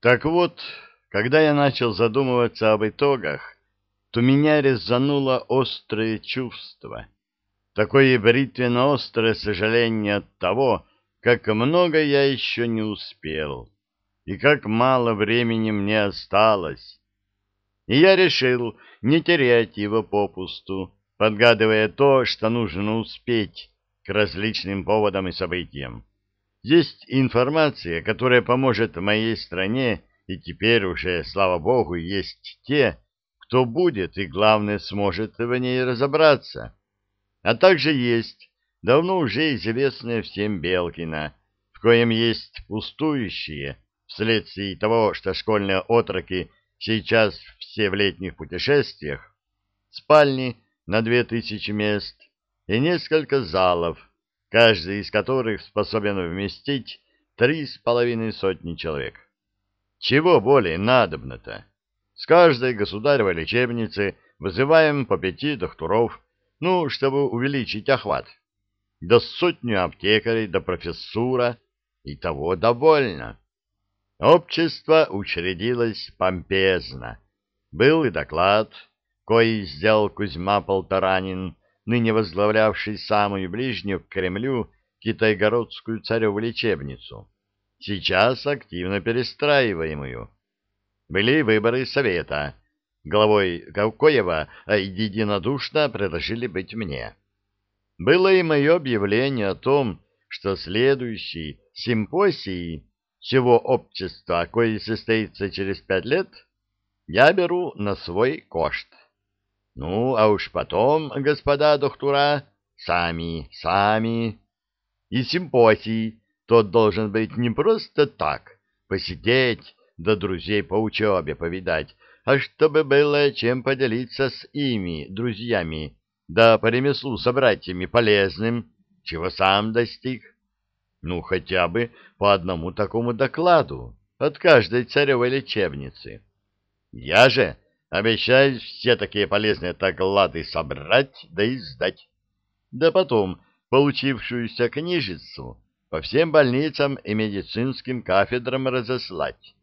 Так вот, когда я начал задумываться об итогах, то меня резануло острое чувство. Такое бритвенно-острое сожаление от того, как много я еще не успел, и как мало времени мне осталось. И я решил не терять его попусту, подгадывая то, что нужно успеть к различным поводам и событиям. Есть информация, которая поможет моей стране, и теперь уже, слава богу, есть те, кто будет и, главное, сможет в ней разобраться. А также есть давно уже известная всем Белкина, в коем есть пустующие, вследствие того, что школьные отроки сейчас все в летних путешествиях, спальни на две тысячи мест и несколько залов, каждый из которых способен вместить три с половиной сотни человек. Чего более надобно-то? С каждой государевой лечебницы вызываем по пяти докторов, ну, чтобы увеличить охват. До сотню аптекарей, до профессура, и того довольно. Общество учредилось помпезно. Был и доклад, кой сделал Кузьма Полторанин, ныне возглавлявший самую ближнюю к Кремлю китайгородскую цареву лечебницу, сейчас активно перестраиваемую. Были выборы совета. Главой Кавкоева единодушно предложили быть мне. Было и мое объявление о том, что следующий симпосий всего общества, кое состоится через пять лет, я беру на свой кошт. Ну, а уж потом, господа доктора, сами, сами. И симпосий тот должен быть не просто так, посидеть, да друзей по учебе повидать, а чтобы было чем поделиться с ими, друзьями, да по ремеслу с братьями полезным, чего сам достиг. Ну, хотя бы по одному такому докладу от каждой царевой лечебницы. Я же обещаю все такие полезные доклады собрать да издать. Да потом получившуюся книжицу по всем больницам и медицинским кафедрам разослать,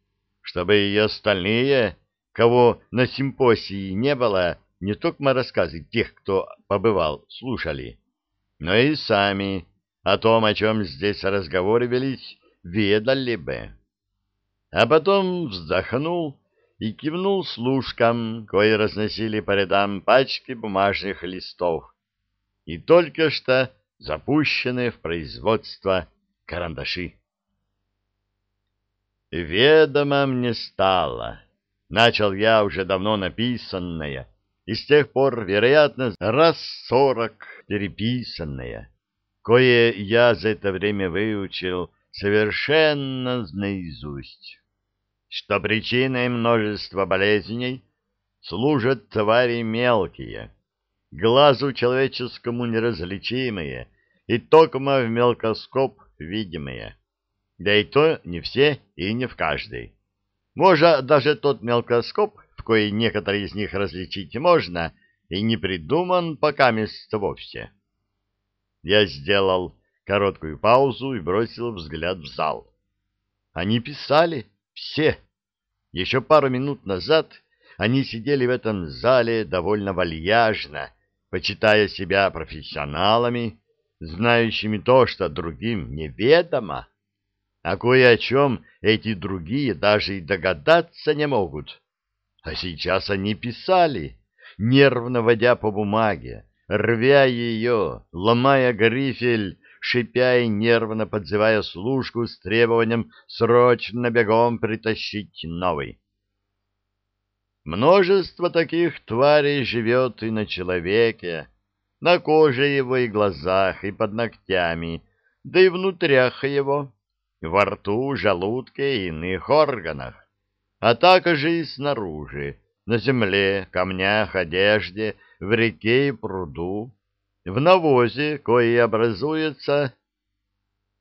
чтобы и остальные, кого на симпосии не было, не только рассказы тех, кто побывал, слушали, но и сами о том, о чем здесь разговоры велись, ведали бы. А потом вздохнул и кивнул служкам, кои разносили по рядам пачки бумажных листов и только что запущенные в производство карандаши. «Ведомо мне стало», — начал я уже давно написанное, и с тех пор, вероятно, раз сорок переписанное кое я за это время выучил совершенно наизусть, что причиной множества болезней служат твари мелкие, глазу человеческому неразличимые и токмо в мелкоскоп видимые, да и то не все и не в каждой. Может, даже тот мелкоскоп, в коей некоторые из них различить можно, и не придуман пока мест вовсе. Я сделал короткую паузу и бросил взгляд в зал. Они писали, все. Еще пару минут назад они сидели в этом зале довольно вальяжно, почитая себя профессионалами, знающими то, что другим неведомо, а кое о чем эти другие даже и догадаться не могут. А сейчас они писали, нервно водя по бумаге, рвя ее, ломая грифель, шипя и нервно подзывая служку с требованием срочно бегом притащить новый. Множество таких тварей живет и на человеке, на коже его и глазах, и под ногтями, да и внутрях его, во рту, желудке и иных органах, а также и снаружи, на земле, камнях, одежде, в реке и пруду, в навозе, кое образуется...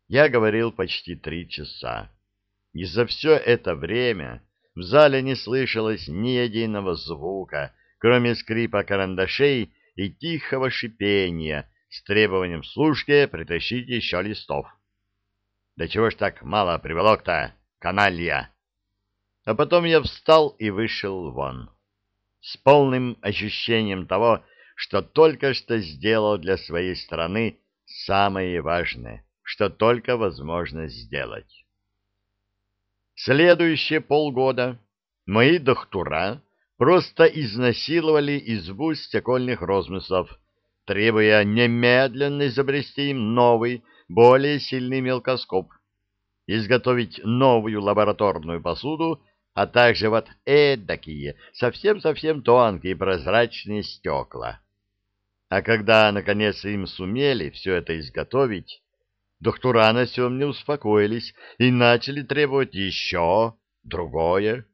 Я говорил почти три часа. И за все это время в зале не слышалось ни единого звука, кроме скрипа карандашей и тихого шипения с требованием служке притащить еще листов. Да чего ж так мало приволок-то, каналья? А потом я встал и вышел вон. С полным ощущением того, что только что сделал для своей страны самое важное, что только возможно сделать. Следующие полгода мои доктора просто изнасиловали избу стекольных розмыслов, требуя немедленно изобрести им новый, более сильный мелкоскоп, изготовить новую лабораторную посуду, а также вот эдакие, совсем-совсем тонкие прозрачные стекла. А когда, наконец, им сумели все это изготовить, доктора на сём не успокоились и начали требовать еще, другое.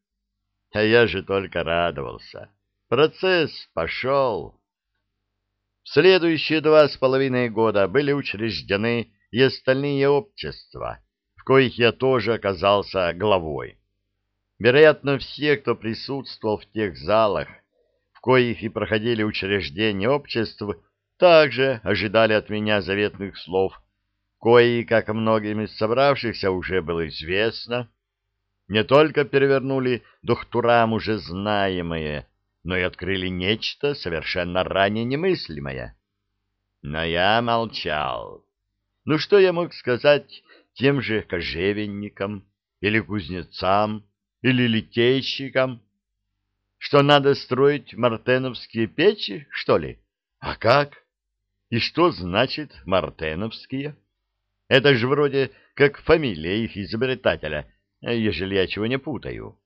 А я же только радовался. Процесс пошел. В следующие два с половиной года были учреждены и остальные общества, в коих я тоже оказался главой. Вероятно, все, кто присутствовал в тех залах, коих и проходили учреждения обществ, также ожидали от меня заветных слов, кои, как многим из собравшихся, уже было известно, не только перевернули духтурам уже знаемое, но и открыли нечто совершенно ранее немыслимое. Но я молчал. Ну что я мог сказать тем же кожевенникам или кузнецам или литейщикам? Что надо строить мартеновские печи, что ли? А как? И что значит мартеновские? Это же вроде как фамилия их изобретателя, ежели я чего не путаю.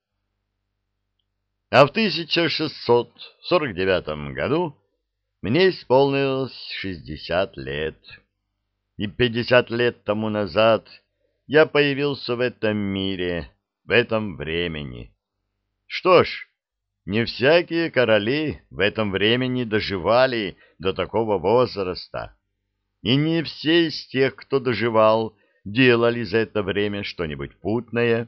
А в 1649 году мне исполнилось 60 лет. И 50 лет тому назад я появился в этом мире, в этом времени. Что ж, не всякие короли в этом времени доживали до такого возраста. И не все из тех, кто доживал, делали за это время что-нибудь путное.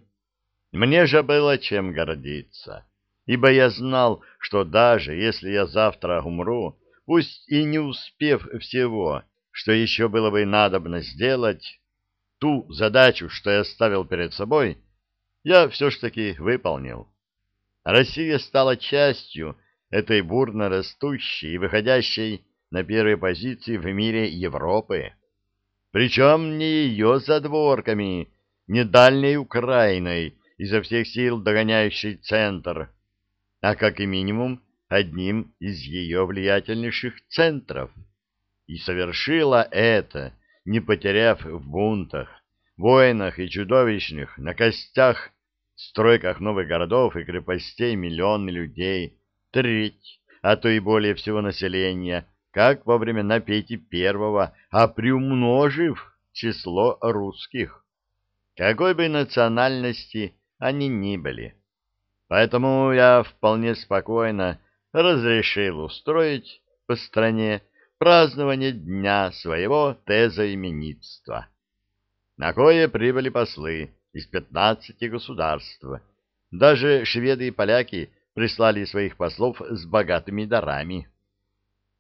Мне же было чем гордиться, ибо я знал, что даже если я завтра умру, пусть и не успев всего, что еще было бы надобно сделать, ту задачу, что я ставил перед собой, я все ж таки выполнил. Россия стала частью этой бурно растущей и выходящей на первые позиции в мире Европы. Причем не ее задворками, не дальней Украиной, изо всех сил догоняющей центр, а как и минимум одним из ее влиятельнейших центров. И совершила это, не потеряв в бунтах, войнах и чудовищных, на костях, стройках новых городов и крепостей миллионы людей, треть, а то и более всего населения – как во времена Пети Первого, а приумножив число русских, какой бы национальности они ни были. Поэтому я вполне спокойно разрешил устроить по стране празднование дня своего тезоименитства, на кое прибыли послы из пятнадцати государств. Даже шведы и поляки прислали своих послов с богатыми дарами.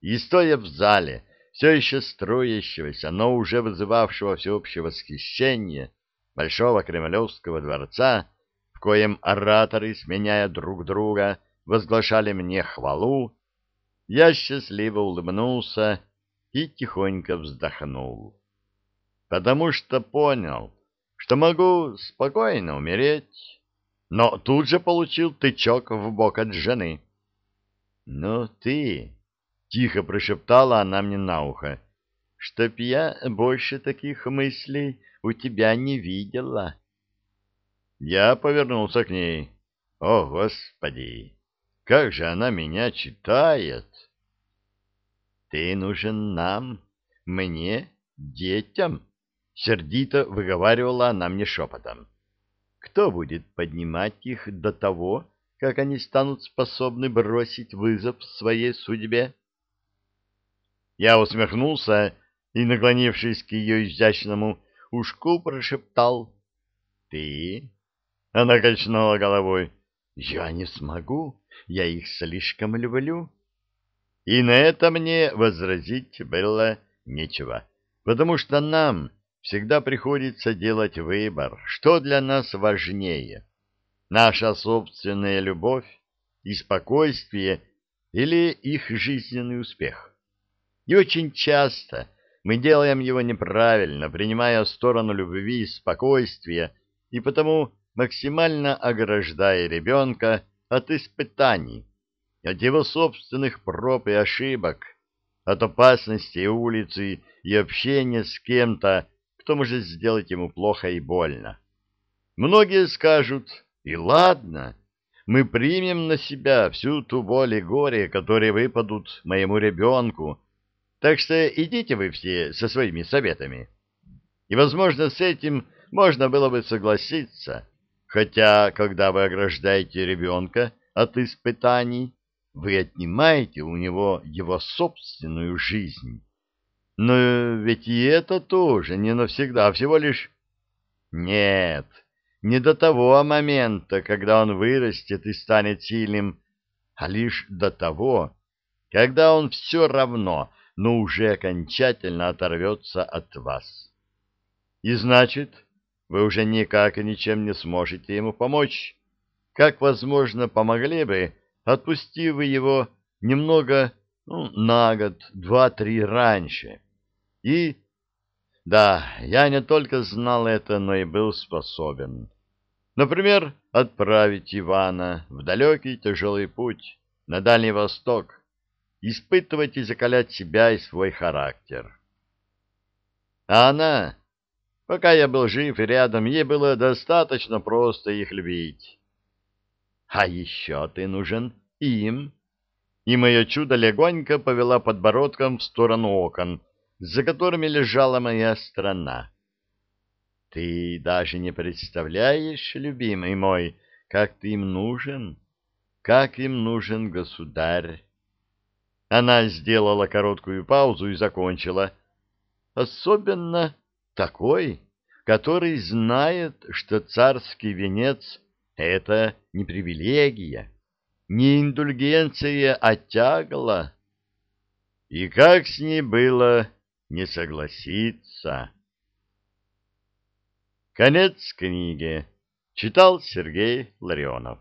И стоя в зале, все еще строящегося, но уже вызывавшего всеобщее восхищение Большого Кремлевского дворца, в коем ораторы, сменяя друг друга, возглашали мне хвалу, я счастливо улыбнулся и тихонько вздохнул. Потому что понял, что могу спокойно умереть, но тут же получил тычок в бок от жены. — Ну ты, Тихо прошептала она мне на ухо, чтоб я больше таких мыслей у тебя не видела. Я повернулся к ней. О, Господи! Как же она меня читает! Ты нужен нам, мне, детям, сердито выговаривала она мне шепотом. Кто будет поднимать их до того, как они станут способны бросить вызов своей судьбе? Я усмехнулся и, наклонившись к ее изящному ушку, прошептал «Ты?» Она качнула головой. «Я не смогу, я их слишком люблю». И на это мне возразить было нечего, потому что нам всегда приходится делать выбор, что для нас важнее. наша собственная любовь и спокойствие или их жизненный успех. И очень часто мы делаем его неправильно, принимая сторону любви и спокойствия, и потому максимально ограждая ребенка от испытаний, от его собственных проб и ошибок, от опасности улицы и общения с кем-то, кто может сделать ему плохо и больно. Многие скажут, и ладно, мы примем на себя всю ту боль и горе, которые выпадут моему ребенку, так что идите вы все со своими советами. И, возможно, с этим можно было бы согласиться, хотя, когда вы ограждаете ребенка от испытаний, вы отнимаете у него его собственную жизнь. Но ведь и это тоже не навсегда, а всего лишь... Нет, не до того момента, когда он вырастет и станет сильным, а лишь до того, когда он все равно, но уже окончательно оторвется от вас. И значит, вы уже никак и ничем не сможете ему помочь. Как, возможно, помогли бы, отпустив вы его немного ну, на год, два-три раньше. И да, я не только знал это, но и был способен. Например, отправить Ивана в далекий тяжелый путь на Дальний Восток, испытывать и закалять себя и свой характер. А она, пока я был жив и рядом, ей было достаточно просто их любить. А еще ты нужен им. И мое чудо легонько повела подбородком в сторону окон, за которыми лежала моя страна. Ты даже не представляешь, любимый мой, как ты им нужен, как им нужен государь. Она сделала короткую паузу и закончила. Особенно такой, который знает, что царский венец — это не привилегия, не индульгенция, а тягла. И как с ней было не согласиться. Конец книги. Читал Сергей Ларионов.